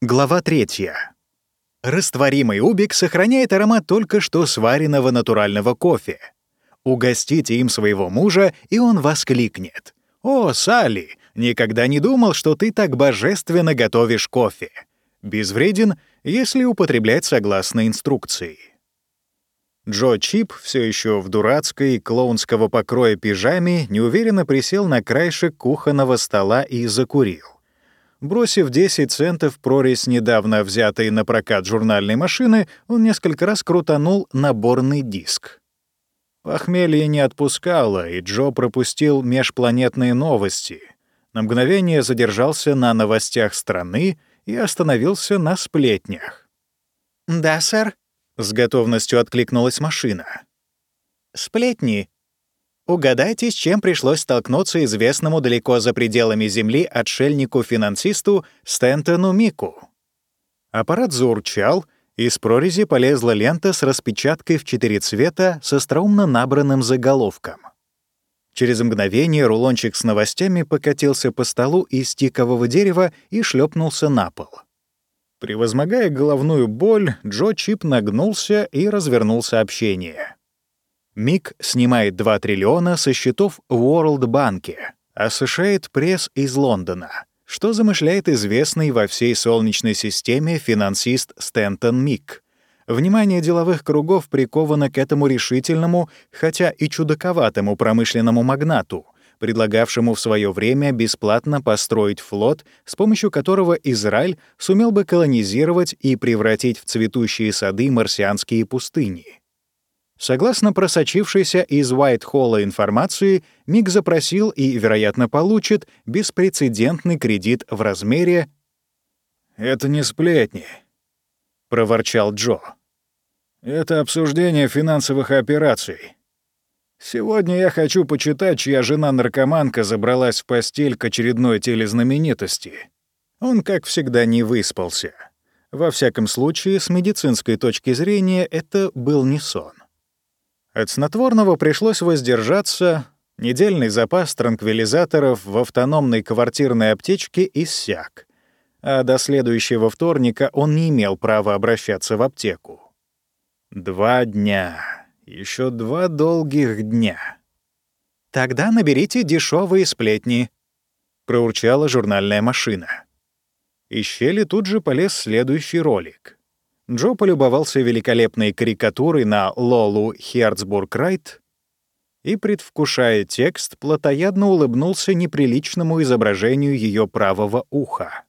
Глава 3. Растворимый убик сохраняет аромат только что сваренного натурального кофе. Угостите им своего мужа, и он воскликнет. «О, Салли, никогда не думал, что ты так божественно готовишь кофе». Безвреден, если употреблять согласно инструкции. Джо Чип, все еще в дурацкой клоунского покроя пижаме, неуверенно присел на краешек кухонного стола и закурил. Бросив 10 центов прорезь недавно взятой на прокат журнальной машины, он несколько раз крутанул наборный диск. Похмелье не отпускало, и Джо пропустил межпланетные новости. На мгновение задержался на новостях страны и остановился на сплетнях. «Да, сэр», с готовностью откликнулась машина. «Сплетни. Угадайте, с чем пришлось столкнуться известному далеко за пределами Земли отшельнику-финансисту Стентону Мику». Аппарат заурчал, из прорези полезла лента с распечаткой в четыре цвета с остроумно набранным заголовком. Через мгновение рулончик с новостями покатился по столу из тикового дерева и шлепнулся на пол. Превозмогая головную боль, Джо Чип нагнулся и развернул сообщение. Мик снимает 2 триллиона со счетов World банке, осушает пресс из Лондона, что замышляет известный во всей Солнечной системе финансист Стэнтон Мик. Внимание деловых кругов приковано к этому решительному, хотя и чудаковатому промышленному магнату — предлагавшему в свое время бесплатно построить флот, с помощью которого Израиль сумел бы колонизировать и превратить в цветущие сады марсианские пустыни. Согласно просочившейся из Уайт-Холла информации, МИГ запросил и, вероятно, получит беспрецедентный кредит в размере «Это не сплетни», — проворчал Джо. «Это обсуждение финансовых операций. Сегодня я хочу почитать, чья жена-наркоманка забралась в постель к очередной телезнаменитости. Он, как всегда, не выспался. Во всяком случае, с медицинской точки зрения, это был не сон. От снотворного пришлось воздержаться, недельный запас транквилизаторов в автономной квартирной аптечке иссяк, а до следующего вторника он не имел права обращаться в аптеку. Два дня. Еще два долгих дня. «Тогда наберите дешевые сплетни», — проурчала журнальная машина. Из щели тут же полез следующий ролик. Джо полюбовался великолепной карикатурой на Лолу Херцбург-Райт и, предвкушая текст, плотоядно улыбнулся неприличному изображению ее правого уха.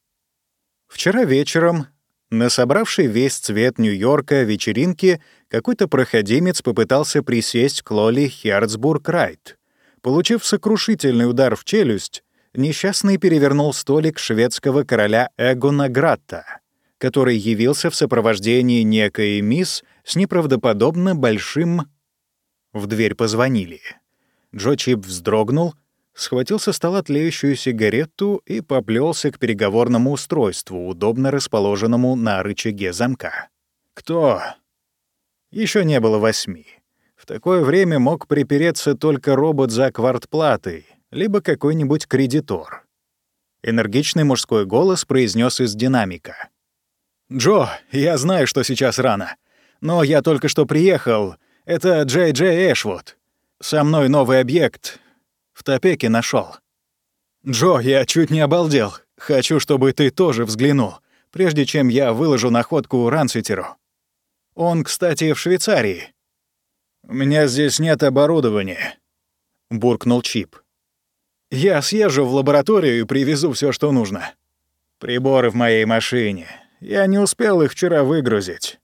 Вчера вечером на собравшей весь цвет Нью-Йорка вечеринке какой-то проходимец попытался присесть к Лоли Херцбург-Райт. Получив сокрушительный удар в челюсть, несчастный перевернул столик шведского короля Эгона Гратта, который явился в сопровождении некой мисс с неправдоподобно большим... В дверь позвонили. Джо Чип вздрогнул — схватил со стола тлеющую сигарету и поплелся к переговорному устройству, удобно расположенному на рычаге замка. «Кто?» Еще не было восьми. В такое время мог припереться только робот за квартплатой, либо какой-нибудь кредитор. Энергичный мужской голос произнес из динамика. «Джо, я знаю, что сейчас рано. Но я только что приехал. Это Джей Джей Эшвуд. Со мной новый объект, в Топеке нашел. «Джо, я чуть не обалдел. Хочу, чтобы ты тоже взглянул, прежде чем я выложу находку Рансвитеру. Он, кстати, в Швейцарии». «У меня здесь нет оборудования», — буркнул Чип. «Я съезжу в лабораторию и привезу все, что нужно. Приборы в моей машине. Я не успел их вчера выгрузить».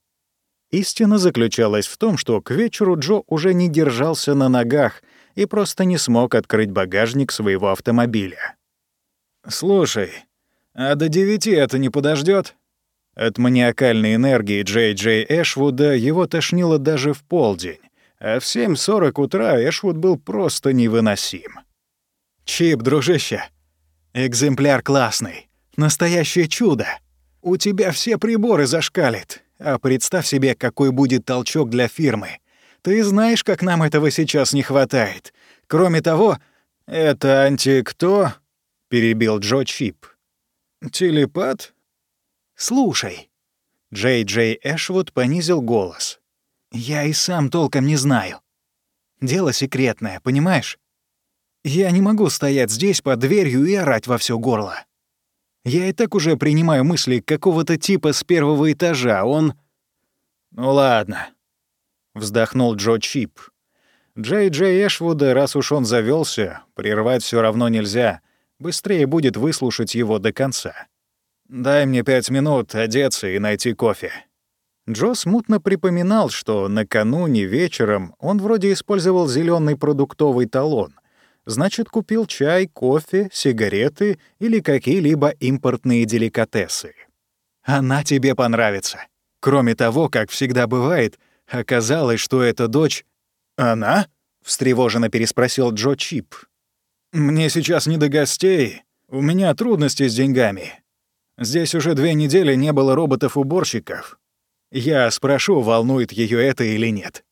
Истина заключалась в том, что к вечеру Джо уже не держался на ногах и просто не смог открыть багажник своего автомобиля. «Слушай, а до девяти это не подождет? От маниакальной энергии Джей Джей Эшвуда его тошнило даже в полдень, а в 7.40 утра Эшвуд был просто невыносим. «Чип, дружище, экземпляр классный, настоящее чудо. У тебя все приборы зашкалит, а представь себе, какой будет толчок для фирмы, ты знаешь, как нам этого сейчас не хватает. Кроме того, это анти-кто?» — перебил Джо Чип. «Телепат?» «Слушай». Джей Джей Эшвуд понизил голос. «Я и сам толком не знаю. Дело секретное, понимаешь? Я не могу стоять здесь под дверью и орать во все горло. Я и так уже принимаю мысли какого-то типа с первого этажа, он... Ну ладно. Вздохнул Джо Чип. Джей Джей Эшвуда, раз уж он завелся, прервать все равно нельзя. Быстрее будет выслушать его до конца. Дай мне пять минут одеться и найти кофе. Джо смутно припоминал, что накануне вечером он вроде использовал зеленый продуктовый талон — значит, купил чай, кофе, сигареты или какие-либо импортные деликатесы. Она тебе понравится. Кроме того, как всегда бывает, оказалось, что эта дочь... «Она?» — встревоженно переспросил Джо Чип. «Мне сейчас не до гостей. У меня трудности с деньгами. Здесь уже две недели не было роботов-уборщиков. Я спрошу, волнует ее это или нет.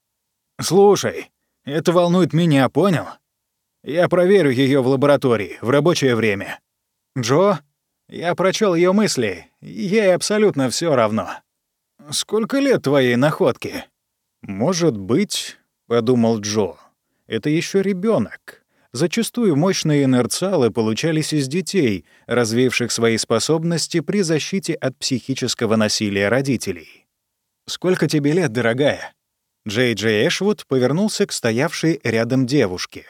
Слушай, это волнует меня, понял? Я проверю ее в лаборатории в рабочее время. Джо, я прочел ее мысли, ей абсолютно все равно. Сколько лет твоей находке? Может быть, подумал Джо, это еще ребенок. Зачастую мощные инерциалы получались из детей, развивших свои способности при защите от психического насилия родителей. «Сколько тебе лет, дорогая?» Джей Джей Эшвуд повернулся к стоявшей рядом девушке.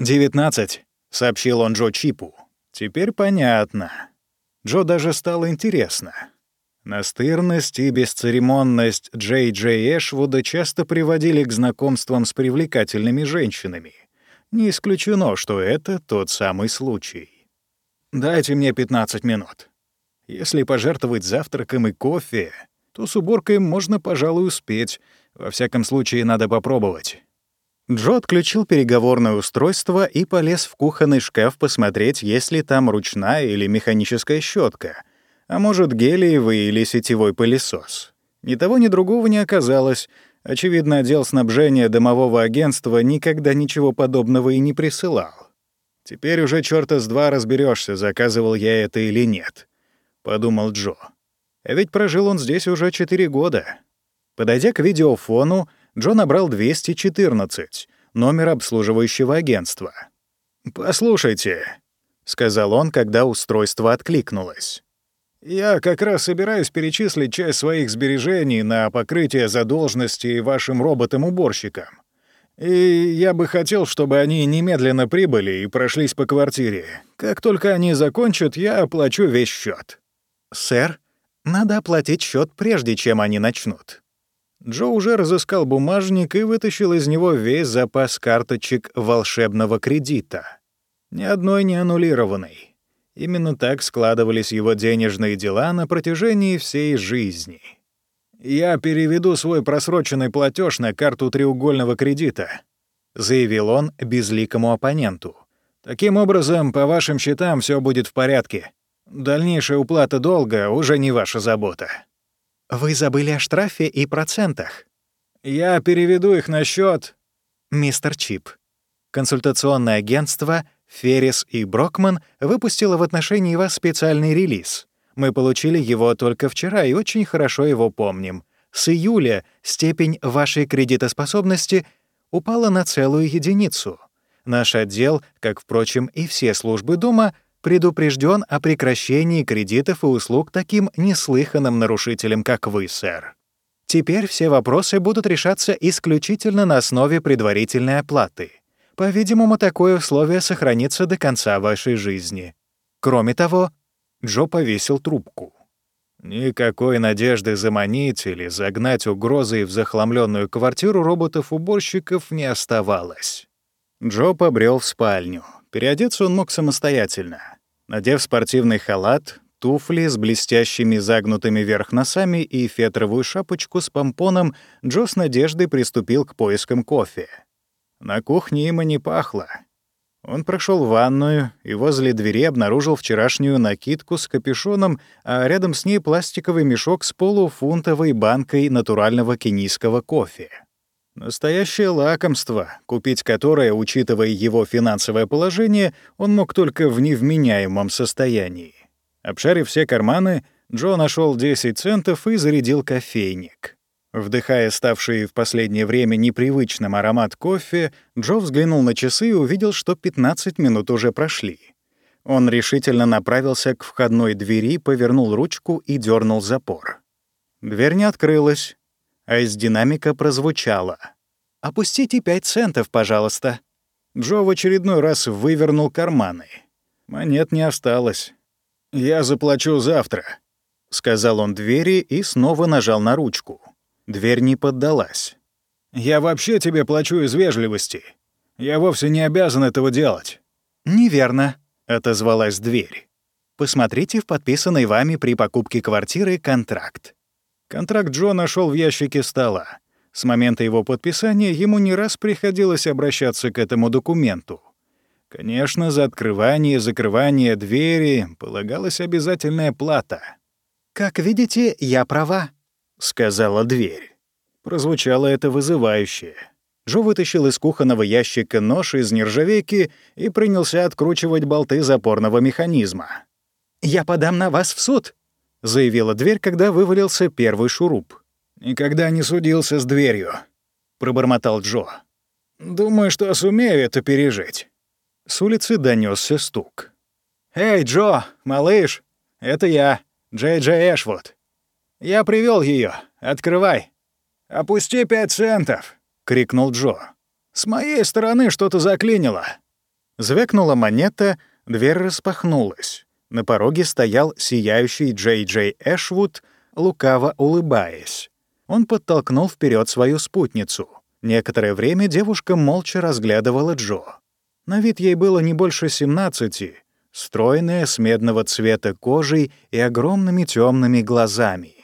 «Девятнадцать», — сообщил он Джо Чипу. «Теперь понятно». Джо даже стало интересно. Настырность и бесцеремонность Джей Джей Эшвуда часто приводили к знакомствам с привлекательными женщинами. Не исключено, что это тот самый случай. «Дайте мне 15 минут. Если пожертвовать завтраком и кофе, то с уборкой можно, пожалуй, успеть. Во всяком случае, надо попробовать». Джо отключил переговорное устройство и полез в кухонный шкаф посмотреть, есть ли там ручная или механическая щетка, а может, гелиевый или сетевой пылесос. Ни того, ни другого не оказалось. Очевидно, отдел снабжения домового агентства никогда ничего подобного и не присылал. «Теперь уже чёрта с два разберешься, заказывал я это или нет», — подумал Джо. А ведь прожил он здесь уже четыре года. Подойдя к видеофону, Джо набрал 214, номер обслуживающего агентства. «Послушайте», — сказал он, когда устройство откликнулось. «Я как раз собираюсь перечислить часть своих сбережений на покрытие задолженности вашим роботам-уборщикам. И я бы хотел, чтобы они немедленно прибыли и прошлись по квартире. Как только они закончат, я оплачу весь счет. «Сэр, надо оплатить счет прежде, чем они начнут», Джо уже разыскал бумажник и вытащил из него весь запас карточек волшебного кредита. Ни одной не аннулированной. Именно так складывались его денежные дела на протяжении всей жизни. «Я переведу свой просроченный платеж на карту треугольного кредита», — заявил он безликому оппоненту. «Таким образом, по вашим счетам все будет в порядке. Дальнейшая уплата долга уже не ваша забота». Вы забыли о штрафе и процентах. Я переведу их на счет. Мистер Чип. Консультационное агентство Феррис и Брокман выпустило в отношении вас специальный релиз. Мы получили его только вчера и очень хорошо его помним. С июля степень вашей кредитоспособности упала на целую единицу. Наш отдел, как, впрочем, и все службы дома — предупрежден о прекращении кредитов и услуг таким неслыханным нарушителям, как вы, сэр. Теперь все вопросы будут решаться исключительно на основе предварительной оплаты. По-видимому, такое условие сохранится до конца вашей жизни. Кроме того, Джо повесил трубку. Никакой надежды заманить или загнать угрозой в захламленную квартиру роботов-уборщиков не оставалось. Джо побрел в спальню. Переодеться он мог самостоятельно. Надев спортивный халат, туфли с блестящими загнутыми вверх носами и фетровую шапочку с помпоном, Джо с надеждой приступил к поискам кофе. На кухне им не пахло. Он прошел ванную и возле двери обнаружил вчерашнюю накидку с капюшоном, а рядом с ней пластиковый мешок с полуфунтовой банкой натурального кенийского кофе. Настоящее лакомство, купить которое, учитывая его финансовое положение, он мог только в невменяемом состоянии. Обшарив все карманы, Джо нашел 10 центов и зарядил кофейник. Вдыхая ставший в последнее время непривычным аромат кофе, Джо взглянул на часы и увидел, что 15 минут уже прошли. Он решительно направился к входной двери, повернул ручку и дернул запор. Дверь не открылась, а из динамика прозвучало. «Опустите пять центов, пожалуйста». Джо в очередной раз вывернул карманы. Монет не осталось. «Я заплачу завтра», — сказал он двери и снова нажал на ручку. Дверь не поддалась. «Я вообще тебе плачу из вежливости. Я вовсе не обязан этого делать». «Неверно», — отозвалась дверь. «Посмотрите в подписанный вами при покупке квартиры контракт». Контракт Джо нашел в ящике стола. С момента его подписания ему не раз приходилось обращаться к этому документу. Конечно, за открывание и закрывание двери полагалась обязательная плата. «Как видите, я права», — сказала дверь. Прозвучало это вызывающе. Джо вытащил из кухонного ящика нож из нержавейки и принялся откручивать болты запорного механизма. «Я подам на вас в суд», — заявила дверь, когда вывалился первый шуруп. «Никогда не судился с дверью», — пробормотал Джо. «Думаю, что сумею это пережить». С улицы донесся стук. «Эй, Джо, малыш, это я, Джей Джей Эшвуд. Я привел ее. Открывай». «Опусти пять центов», — крикнул Джо. «С моей стороны что-то заклинило». Звякнула монета, дверь распахнулась. На пороге стоял сияющий Джей Джей Эшвуд, лукаво улыбаясь. Он подтолкнул вперед свою спутницу. Некоторое время девушка молча разглядывала Джо. На вид ей было не больше 17, стройная, с медного цвета кожей и огромными темными глазами.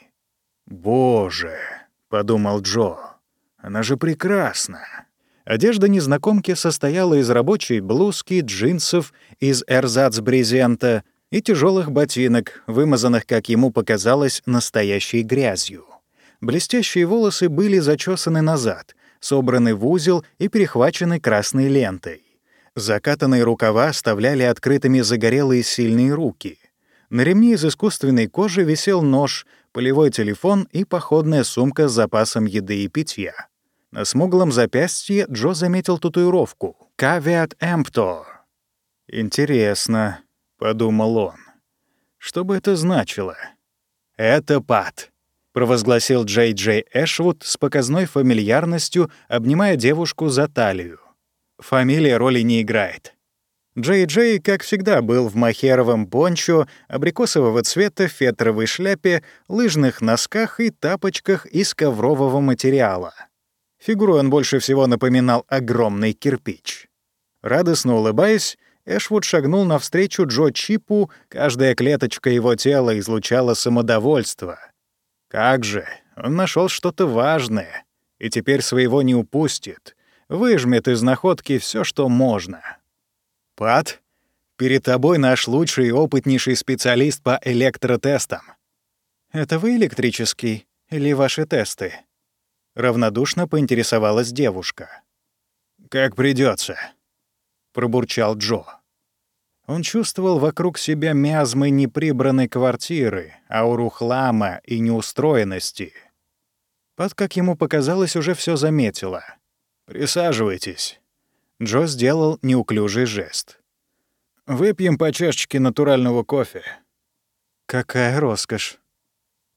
«Боже!» — подумал Джо. «Она же прекрасна!» Одежда незнакомки состояла из рабочей блузки, джинсов, из эрзац-брезента и тяжелых ботинок, вымазанных, как ему показалось, настоящей грязью. Блестящие волосы были зачесаны назад, собраны в узел и перехвачены красной лентой. Закатанные рукава оставляли открытыми загорелые сильные руки. На ремне из искусственной кожи висел нож, полевой телефон и походная сумка с запасом еды и питья. На смуглом запястье Джо заметил татуировку «Caveat Emptor». «Интересно», — подумал он. «Что бы это значило?» «Это Пат», провозгласил Джей Джей Эшвуд с показной фамильярностью, обнимая девушку за талию. Фамилия роли не играет. Джей Джей, как всегда, был в махеровом пончо, абрикосового цвета фетровой шляпе, лыжных носках и тапочках из коврового материала. Фигуру он больше всего напоминал огромный кирпич. Радостно улыбаясь, Эшвуд шагнул навстречу Джо Чипу, каждая клеточка его тела излучала самодовольство — как же, он нашел что-то важное, и теперь своего не упустит. Выжмет из находки все, что можно. Пат, перед тобой наш лучший и опытнейший специалист по электротестам. Это вы электрический или ваши тесты? Равнодушно поинтересовалась девушка. Как придется, пробурчал Джо. Он чувствовал вокруг себя миазмы неприбранной квартиры, ауру хлама и неустроенности. Пат, как ему показалось, уже все заметила. «Присаживайтесь». Джо сделал неуклюжий жест. «Выпьем по чашечке натурального кофе». «Какая роскошь!»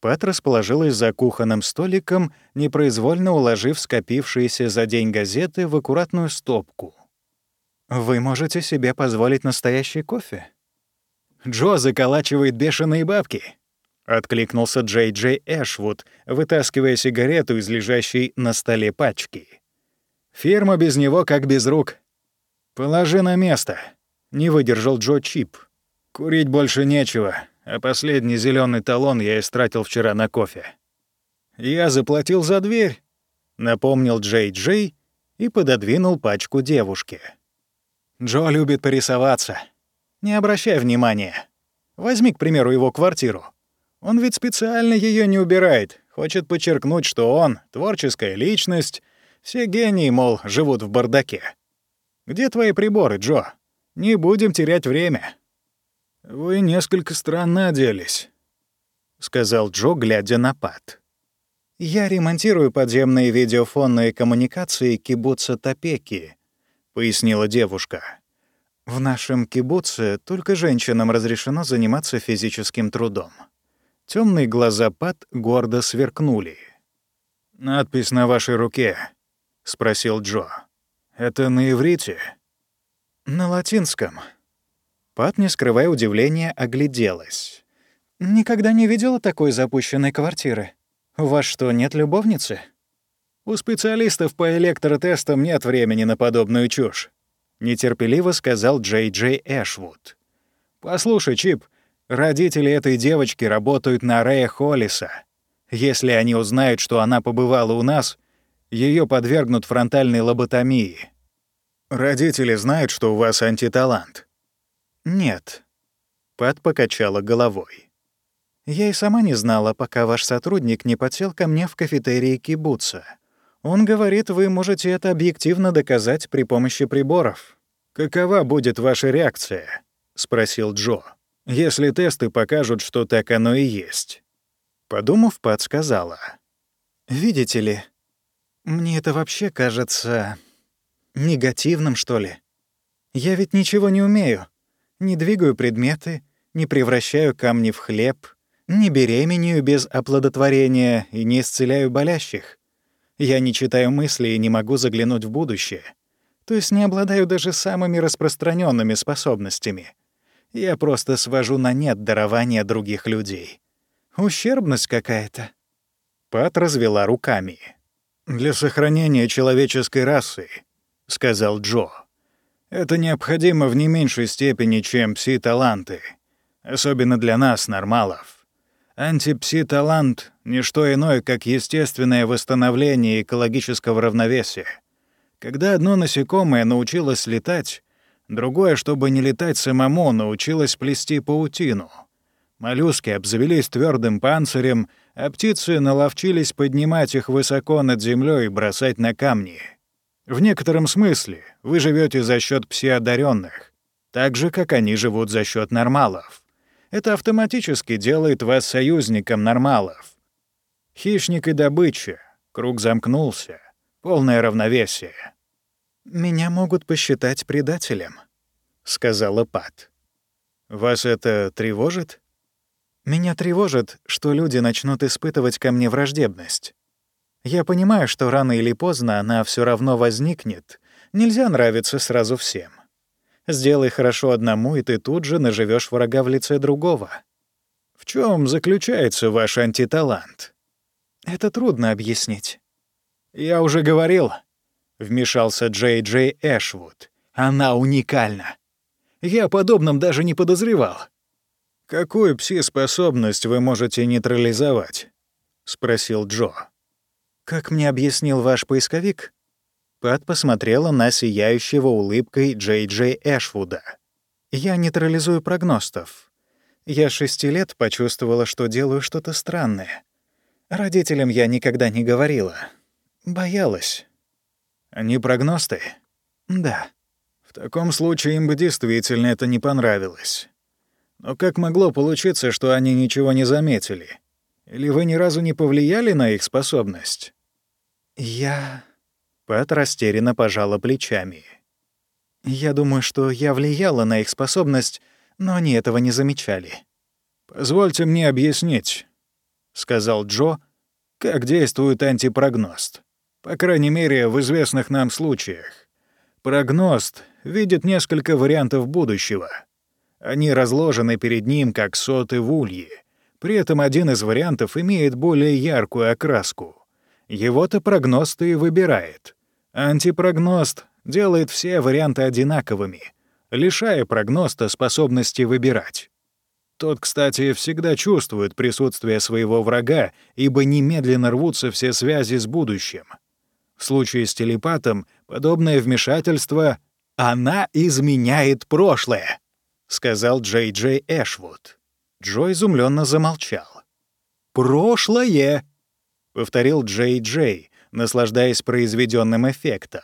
Пат расположилась за кухонным столиком, непроизвольно уложив скопившиеся за день газеты в аккуратную стопку. Вы можете себе позволить настоящий кофе? Джо заколачивает бешеные бабки. Откликнулся Джей Джей Эшвуд, вытаскивая сигарету из лежащей на столе пачки. Фирма без него как без рук. Положи на место. Не выдержал Джо Чип. Курить больше нечего, а последний зеленый талон я истратил вчера на кофе. Я заплатил за дверь, напомнил Джей Джей и пододвинул пачку девушке. Джо любит порисоваться. Не обращай внимания. Возьми, к примеру, его квартиру. Он ведь специально ее не убирает, хочет подчеркнуть, что он — творческая личность, все гении, мол, живут в бардаке. Где твои приборы, Джо? Не будем терять время. Вы несколько странно оделись. — сказал Джо, глядя на Пат. «Я ремонтирую подземные видеофонные коммуникации кибуца Топеки», — пояснила девушка. «В нашем кибуце только женщинам разрешено заниматься физическим трудом». Темные глаза Пат гордо сверкнули. «Надпись на вашей руке», — спросил Джо. «Это на иврите?» «На латинском». Пат, не скрывая удивления, огляделась. «Никогда не видела такой запущенной квартиры. У вас что, нет любовницы?» «У специалистов по электротестам нет времени на подобную чушь», — нетерпеливо сказал Джей Джей Эшвуд. «Послушай, Чип, родители этой девочки работают на Рэя Холлиса. Если они узнают, что она побывала у нас, ее подвергнут фронтальной лоботомии. Родители знают, что у вас антиталант. Нет. Пат покачала головой. Я и сама не знала, пока ваш сотрудник не подсел ко мне в кафетерии кибуца. Он говорит, вы можете это объективно доказать при помощи приборов. «Какова будет ваша реакция?» — спросил Джо. «Если тесты покажут, что так оно и есть». Подумав, Пат сказала. «Видите ли, мне это вообще кажется негативным, что ли. Я ведь ничего не умею. Не двигаю предметы, не превращаю камни в хлеб, не беременею без оплодотворения и не исцеляю болящих. Я не читаю мысли и не могу заглянуть в будущее. То есть не обладаю даже самыми распространенными способностями. Я просто свожу на нет дарования других людей. Ущербность какая-то. Пат развела руками. «Для сохранения человеческой расы», — сказал Джо. «Это необходимо в не меньшей степени, чем пси-таланты. Особенно для нас, нормалов. Антипси-талант — не что иное, как естественное восстановление экологического равновесия. Когда одно насекомое научилось летать, другое, чтобы не летать самому, научилось плести паутину. Моллюски обзавелись твердым панцирем — а птицы наловчились поднимать их высоко над землей и бросать на камни. В некотором смысле вы живете за счет псиодаренных, так же, как они живут за счет нормалов. Это автоматически делает вас союзником нормалов. Хищник и добыча. Круг замкнулся. Полное равновесие. «Меня могут посчитать предателем», — сказала Пат. «Вас это тревожит?» Меня тревожит, что люди начнут испытывать ко мне враждебность. Я понимаю, что рано или поздно она все равно возникнет. Нельзя нравиться сразу всем. Сделай хорошо одному, и ты тут же наживешь врага в лице другого. В чем заключается ваш антиталант? Это трудно объяснить. Я уже говорил, вмешался Джей Джей Эшвуд. Она уникальна. Я о подобном даже не подозревал. «Какую пси-способность вы можете нейтрализовать?» — спросил Джо. «Как мне объяснил ваш поисковик?» Пат посмотрела на сияющего улыбкой Джей Джей Эшвуда. «Я нейтрализую прогностов. Я шести лет почувствовала, что делаю что-то странное. Родителям я никогда не говорила. Боялась». «Они прогносты?» «Да». «В таком случае им бы действительно это не понравилось. Но как могло получиться, что они ничего не заметили? Или вы ни разу не повлияли на их способность? Я... Пэт растерянно пожала плечами. Я думаю, что я влияла на их способность, но они этого не замечали. «Позвольте мне объяснить», — сказал Джо, — «как действует антипрогност. По крайней мере, в известных нам случаях. Прогност видит несколько вариантов будущего — они разложены перед ним, как соты в улье. При этом один из вариантов имеет более яркую окраску. Его-то прогност и выбирает. Антипрогност делает все варианты одинаковыми, лишая прогноста способности выбирать. Тот, кстати, всегда чувствует присутствие своего врага, ибо немедленно рвутся все связи с будущим. В случае с телепатом подобное вмешательство «она изменяет прошлое», — сказал Джей Джей Эшвуд. Джо изумленно замолчал. «Прошлое!» — повторил Джей Джей, наслаждаясь произведенным эффектом.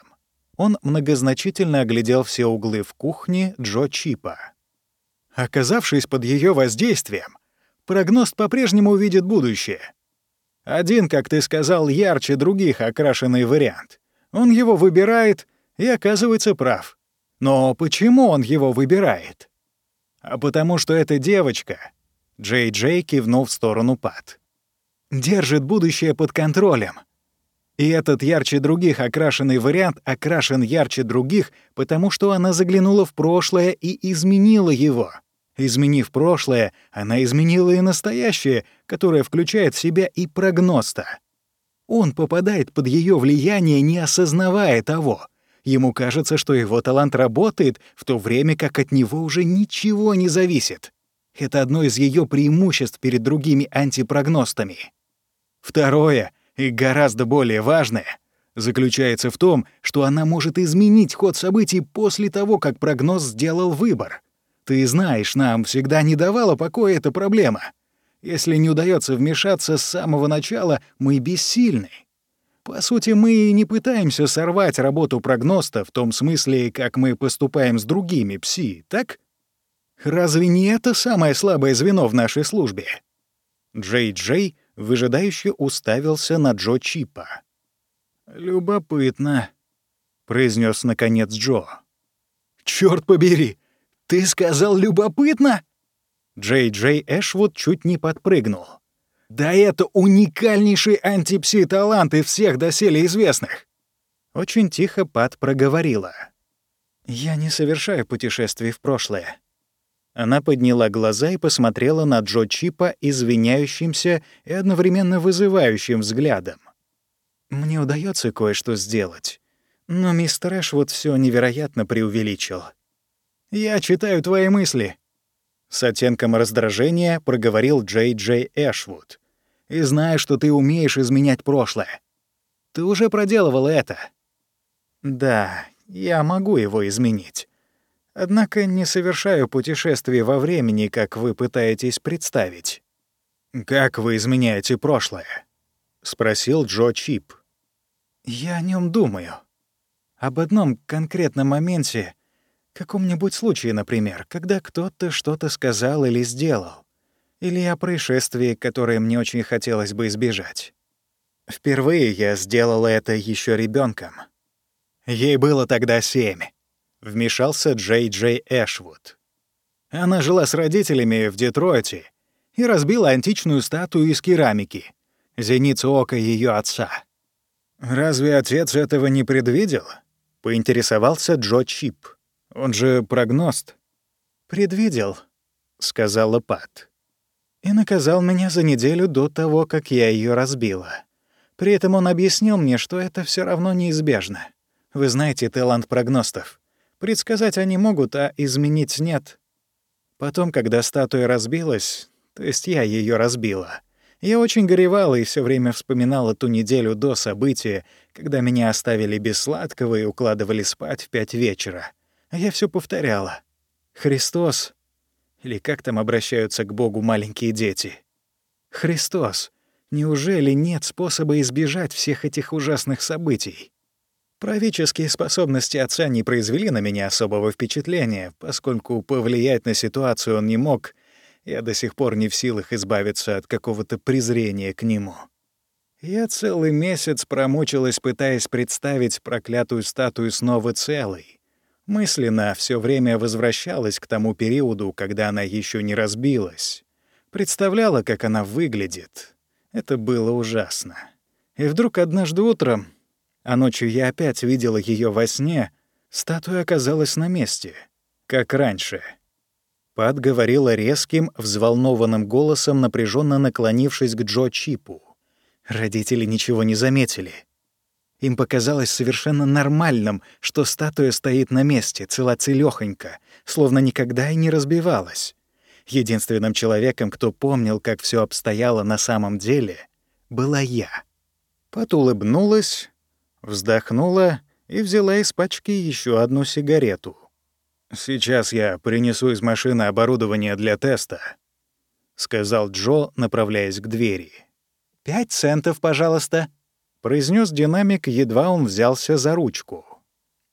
Он многозначительно оглядел все углы в кухне Джо Чипа. Оказавшись под ее воздействием, Прогност по-прежнему видит будущее. Один, как ты сказал, ярче других окрашенный вариант. Он его выбирает и оказывается прав. Но почему он его выбирает? А потому что эта девочка, Джей Джей кивнул в сторону Пат, держит будущее под контролем. И этот ярче других окрашенный вариант окрашен ярче других, потому что она заглянула в прошлое и изменила его. Изменив прошлое, она изменила и настоящее, которое включает в себя и прогноста. Он попадает под ее влияние, не осознавая того. Ему кажется, что его талант работает, в то время как от него уже ничего не зависит. Это одно из ее преимуществ перед другими антипрогностами. Второе, и гораздо более важное, заключается в том, что она может изменить ход событий после того, как прогноз сделал выбор. Ты знаешь, нам всегда не давала покоя эта проблема. Если не удается вмешаться с самого начала, мы бессильны. По сути, мы не пытаемся сорвать работу прогноста в том смысле, как мы поступаем с другими пси, так? Разве не это самое слабое звено в нашей службе? Джей-Джей выжидающе уставился на Джо Чипа. «Любопытно», — произнес наконец Джо. «Чёрт побери! Ты сказал любопытно?» Джей Джей Эшвуд чуть не подпрыгнул. «Да это уникальнейший антипси-талант из всех доселе известных!» Очень тихо Пат проговорила. «Я не совершаю путешествий в прошлое. Она подняла глаза и посмотрела на Джо Чипа извиняющимся и одновременно вызывающим взглядом. «Мне удается кое-что сделать, но мистер Эшвуд все невероятно преувеличил. Я читаю твои мысли», — с оттенком раздражения проговорил Джей Джей Эшвуд. «И знаю, что ты умеешь изменять прошлое. Ты уже проделывал это». «Да, я могу его изменить». Однако не совершаю путешествий во времени, как вы пытаетесь представить. «Как вы изменяете прошлое?» — спросил Джо Чип. «Я о нем думаю. Об одном конкретном моменте, каком-нибудь случае, например, когда кто-то что-то сказал или сделал, или о происшествии, которое мне очень хотелось бы избежать. Впервые я сделала это еще ребенком. Ей было тогда семь вмешался Джей Джей Эшвуд. Она жила с родителями в Детройте и разбила античную статую из керамики, зеницу ока ее отца. «Разве отец этого не предвидел?» — поинтересовался Джо Чип. «Он же прогност». «Предвидел», — сказала Пат. «И наказал меня за неделю до того, как я ее разбила. При этом он объяснил мне, что это все равно неизбежно. Вы знаете талант прогностов. Предсказать они могут, а изменить нет. Потом, когда статуя разбилась, то есть я ее разбила, я очень горевала и все время вспоминала ту неделю до события, когда меня оставили без сладкого и укладывали спать в пять вечера. А я все повторяла. «Христос» или как там обращаются к Богу маленькие дети? «Христос, неужели нет способа избежать всех этих ужасных событий?» Правительские способности отца не произвели на меня особого впечатления, поскольку повлиять на ситуацию он не мог, я до сих пор не в силах избавиться от какого-то презрения к нему. Я целый месяц промучилась, пытаясь представить проклятую статую снова целой. Мысленно все время возвращалась к тому периоду, когда она еще не разбилась. Представляла, как она выглядит. Это было ужасно. И вдруг однажды утром а ночью я опять видела ее во сне, статуя оказалась на месте, как раньше. Пат говорила резким, взволнованным голосом, напряженно наклонившись к Джо Чипу. Родители ничего не заметили. Им показалось совершенно нормальным, что статуя стоит на месте, целоцелёхонько, словно никогда и не разбивалась. Единственным человеком, кто помнил, как все обстояло на самом деле, была я. Пат улыбнулась, Вздохнула и взяла из пачки еще одну сигарету. «Сейчас я принесу из машины оборудование для теста», — сказал Джо, направляясь к двери. «Пять центов, пожалуйста», — произнес динамик, едва он взялся за ручку.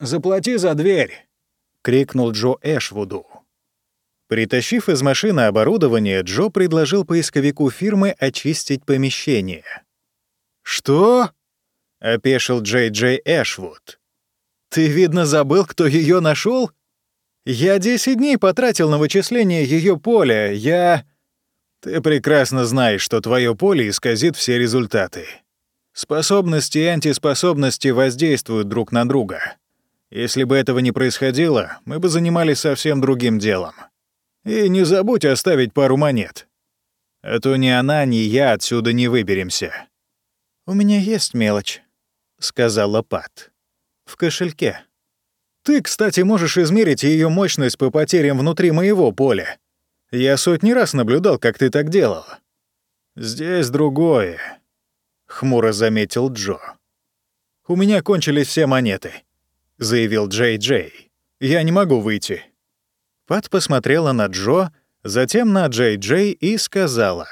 «Заплати за дверь!» — крикнул Джо Эшвуду. Притащив из машины оборудование, Джо предложил поисковику фирмы очистить помещение. «Что?» — опешил Джей Джей Эшвуд. «Ты, видно, забыл, кто ее нашел? Я 10 дней потратил на вычисление ее поля. Я...» «Ты прекрасно знаешь, что твое поле исказит все результаты. Способности и антиспособности воздействуют друг на друга. Если бы этого не происходило, мы бы занимались совсем другим делом. И не забудь оставить пару монет. А то ни она, ни я отсюда не выберемся». «У меня есть мелочь», — сказала Пат. «В кошельке». «Ты, кстати, можешь измерить ее мощность по потерям внутри моего поля. Я сотни раз наблюдал, как ты так делал». «Здесь другое», — хмуро заметил Джо. «У меня кончились все монеты», — заявил Джей Джей. «Я не могу выйти». Пат посмотрела на Джо, затем на Джей Джей и сказала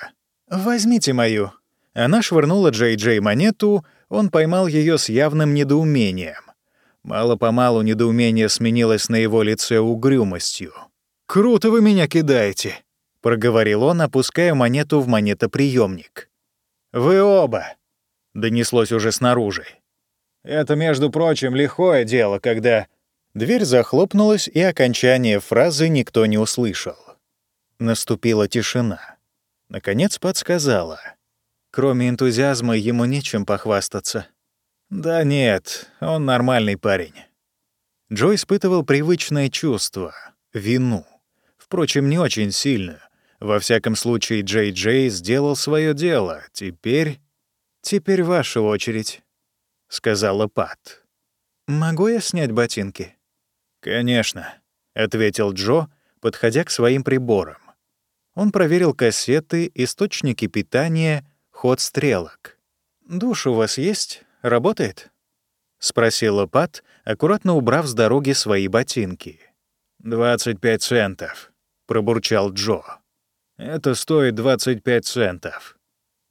«Возьмите мою». Она швырнула Джей Джей монету, он поймал ее с явным недоумением. Мало-помалу недоумение сменилось на его лице угрюмостью. «Круто вы меня кидаете», — проговорил он, опуская монету в монетоприемник. «Вы оба», — донеслось уже снаружи. «Это, между прочим, лихое дело, когда Дверь захлопнулась, и окончание фразы никто не услышал. Наступила тишина. Наконец подсказала. Кроме энтузиазма ему нечем похвастаться. Да нет, он нормальный парень. Джо испытывал привычное чувство — вину. Впрочем, не очень сильную. Во всяком случае, Джей Джей сделал свое дело. Теперь... «Теперь ваша очередь», — сказала Пат. «Могу я снять ботинки?» «Конечно», — ответил Джо, подходя к своим приборам. Он проверил кассеты, источники питания, ход стрелок. «Душ у вас есть? Работает?» — спросила Пат, аккуратно убрав с дороги свои ботинки. «Двадцать пять центов», — пробурчал Джо. «Это стоит 25 центов».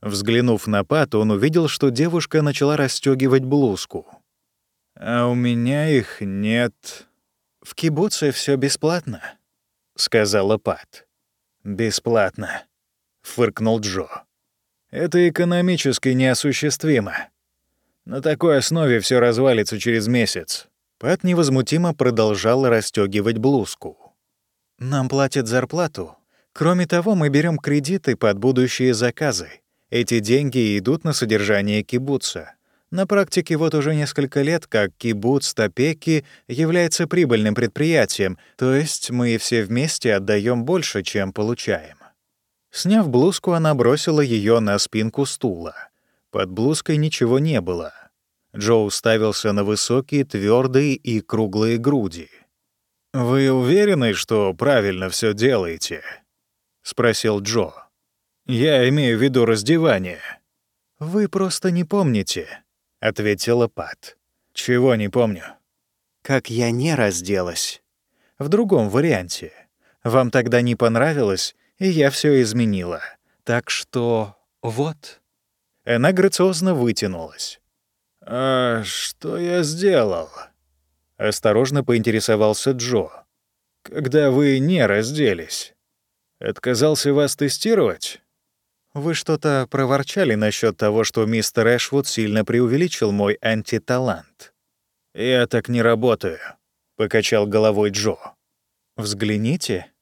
Взглянув на Пат, он увидел, что девушка начала расстегивать блузку. «А у меня их нет», «В кибуце все бесплатно», — сказала Пат. «Бесплатно», — фыркнул Джо. «Это экономически неосуществимо. На такой основе все развалится через месяц». Пат невозмутимо продолжала расстегивать блузку. «Нам платят зарплату. Кроме того, мы берем кредиты под будущие заказы. Эти деньги идут на содержание кибуца. На практике вот уже несколько лет, как кибуц Топеки является прибыльным предприятием, то есть мы все вместе отдаем больше, чем получаем. Сняв блузку, она бросила ее на спинку стула. Под блузкой ничего не было. Джо уставился на высокие, твердые и круглые груди. «Вы уверены, что правильно все делаете?» — спросил Джо. «Я имею в виду раздевание». «Вы просто не помните», — ответила Пат. «Чего не помню?» «Как я не разделась. В другом варианте. Вам тогда не понравилось, и я все изменила. Так что вот». Она грациозно вытянулась. «А что я сделал?» Осторожно поинтересовался Джо. «Когда вы не разделись. Отказался вас тестировать?» Вы что-то проворчали насчет того, что мистер Эшвуд сильно преувеличил мой антиталант. Я так не работаю, покачал головой Джо. Взгляните.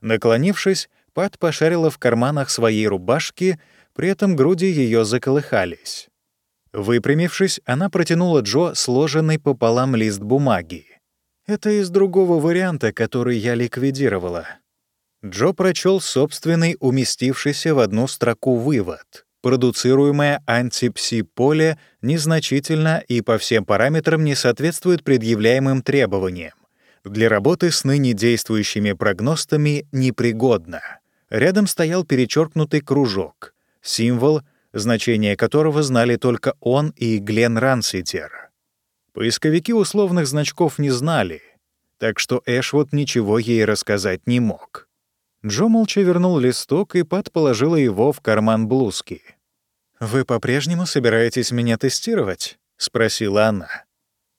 Наклонившись, Пат пошарила в карманах своей рубашки, при этом груди ее заколыхались. Выпрямившись, она протянула Джо сложенный пополам лист бумаги. Это из другого варианта, который я ликвидировала. Джо прочел собственный уместившийся в одну строку вывод. Продуцируемое антипси-поле незначительно и по всем параметрам не соответствует предъявляемым требованиям. Для работы с ныне действующими прогностами непригодно. Рядом стоял перечеркнутый кружок, символ, значение которого знали только он и Глен Ранситер. Поисковики условных значков не знали, так что Эшвуд ничего ей рассказать не мог. Джо молча вернул листок, и Пат его в карман блузки. «Вы по-прежнему собираетесь меня тестировать?» — спросила она.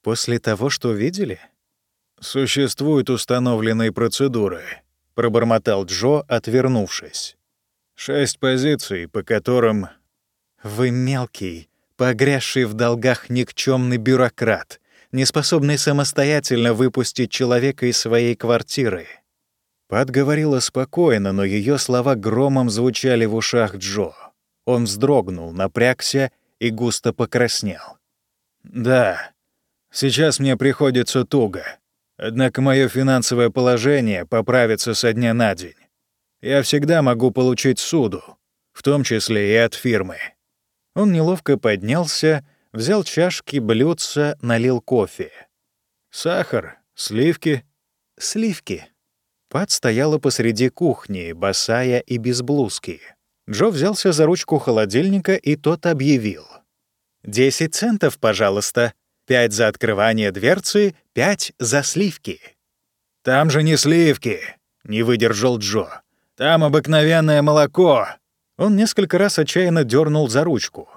«После того, что видели?» «Существуют установленные процедуры», — пробормотал Джо, отвернувшись. «Шесть позиций, по которым...» «Вы мелкий, погрязший в долгах никчемный бюрократ, неспособный самостоятельно выпустить человека из своей квартиры». Пат говорила спокойно, но ее слова громом звучали в ушах Джо. Он вздрогнул, напрягся и густо покраснел. «Да, сейчас мне приходится туго. Однако мое финансовое положение поправится со дня на день. Я всегда могу получить суду, в том числе и от фирмы». Он неловко поднялся, взял чашки, блюдца, налил кофе. «Сахар, сливки?» «Сливки». Пат стояла посреди кухни, босая и без блузки. Джо взялся за ручку холодильника, и тот объявил. «Десять центов, пожалуйста. Пять за открывание дверцы, пять за сливки». «Там же не сливки», — не выдержал Джо. «Там обыкновенное молоко». Он несколько раз отчаянно дернул за ручку.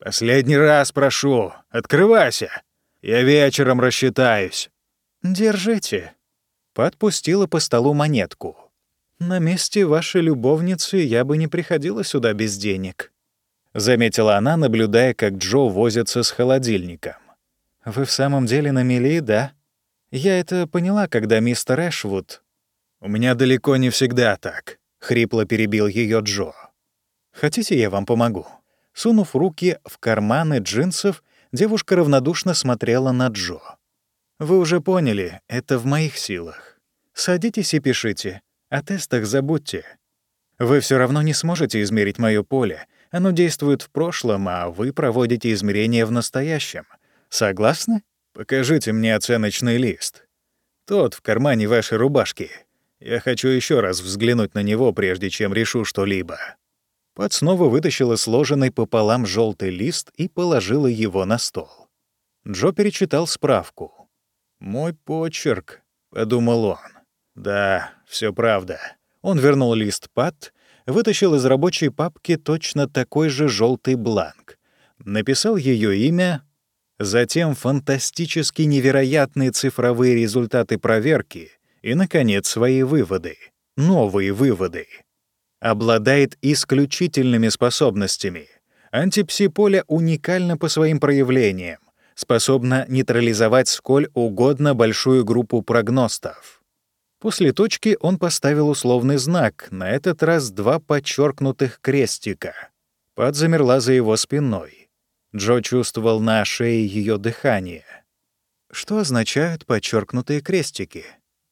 «Последний раз прошу, открывайся. Я вечером рассчитаюсь». «Держите». Подпустила по столу монетку. «На месте вашей любовницы я бы не приходила сюда без денег», — заметила она, наблюдая, как Джо возится с холодильником. «Вы в самом деле на мели, да? Я это поняла, когда мистер Эшвуд...» «У меня далеко не всегда так», — хрипло перебил ее Джо. «Хотите, я вам помогу?» Сунув руки в карманы джинсов, девушка равнодушно смотрела на Джо. «Вы уже поняли, это в моих силах. Садитесь и пишите. О тестах забудьте. Вы все равно не сможете измерить мое поле. Оно действует в прошлом, а вы проводите измерения в настоящем. Согласны? Покажите мне оценочный лист. Тот в кармане вашей рубашки. Я хочу еще раз взглянуть на него, прежде чем решу что-либо». Пат снова вытащила сложенный пополам желтый лист и положила его на стол. Джо перечитал справку. «Мой почерк», — подумал он. «Да, все правда». Он вернул лист Пат, вытащил из рабочей папки точно такой же желтый бланк, написал ее имя, затем фантастически невероятные цифровые результаты проверки и, наконец, свои выводы, новые выводы. Обладает исключительными способностями. Антипсиполя уникально по своим проявлениям, способна нейтрализовать сколь угодно большую группу прогностов. После точки он поставил условный знак, на этот раз два подчеркнутых крестика. Пат замерла за его спиной. Джо чувствовал на шее ее дыхание. Что означают подчеркнутые крестики?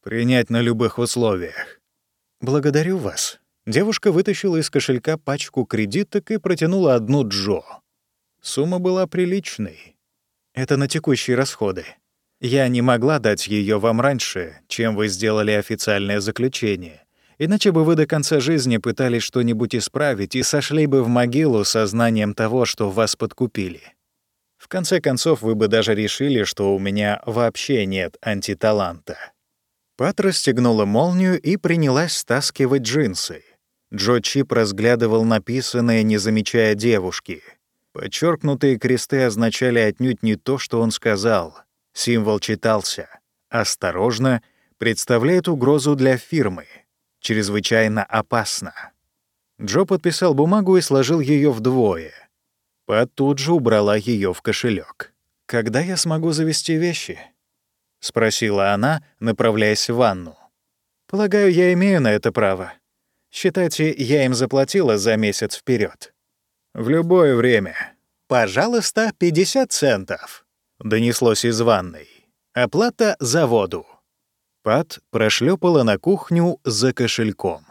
Принять на любых условиях. Благодарю вас. Девушка вытащила из кошелька пачку кредиток и протянула одну Джо. Сумма была приличной. Это на текущие расходы. Я не могла дать ее вам раньше, чем вы сделали официальное заключение. Иначе бы вы до конца жизни пытались что-нибудь исправить и сошли бы в могилу со знанием того, что вас подкупили. В конце концов, вы бы даже решили, что у меня вообще нет антиталанта. Пат расстегнула молнию и принялась стаскивать джинсы. Джо Чип разглядывал написанное, не замечая девушки. Подчеркнутые кресты означали отнюдь не то, что он сказал. Символ читался «Осторожно, представляет угрозу для фирмы. Чрезвычайно опасно». Джо подписал бумагу и сложил ее вдвое. Пат тут же убрала ее в кошелек. «Когда я смогу завести вещи?» — спросила она, направляясь в ванну. «Полагаю, я имею на это право. Считайте, я им заплатила за месяц вперед. «В любое время». «Пожалуйста, 50 центов». — донеслось из ванной. «Оплата за воду». Пат прошлепала на кухню за кошельком.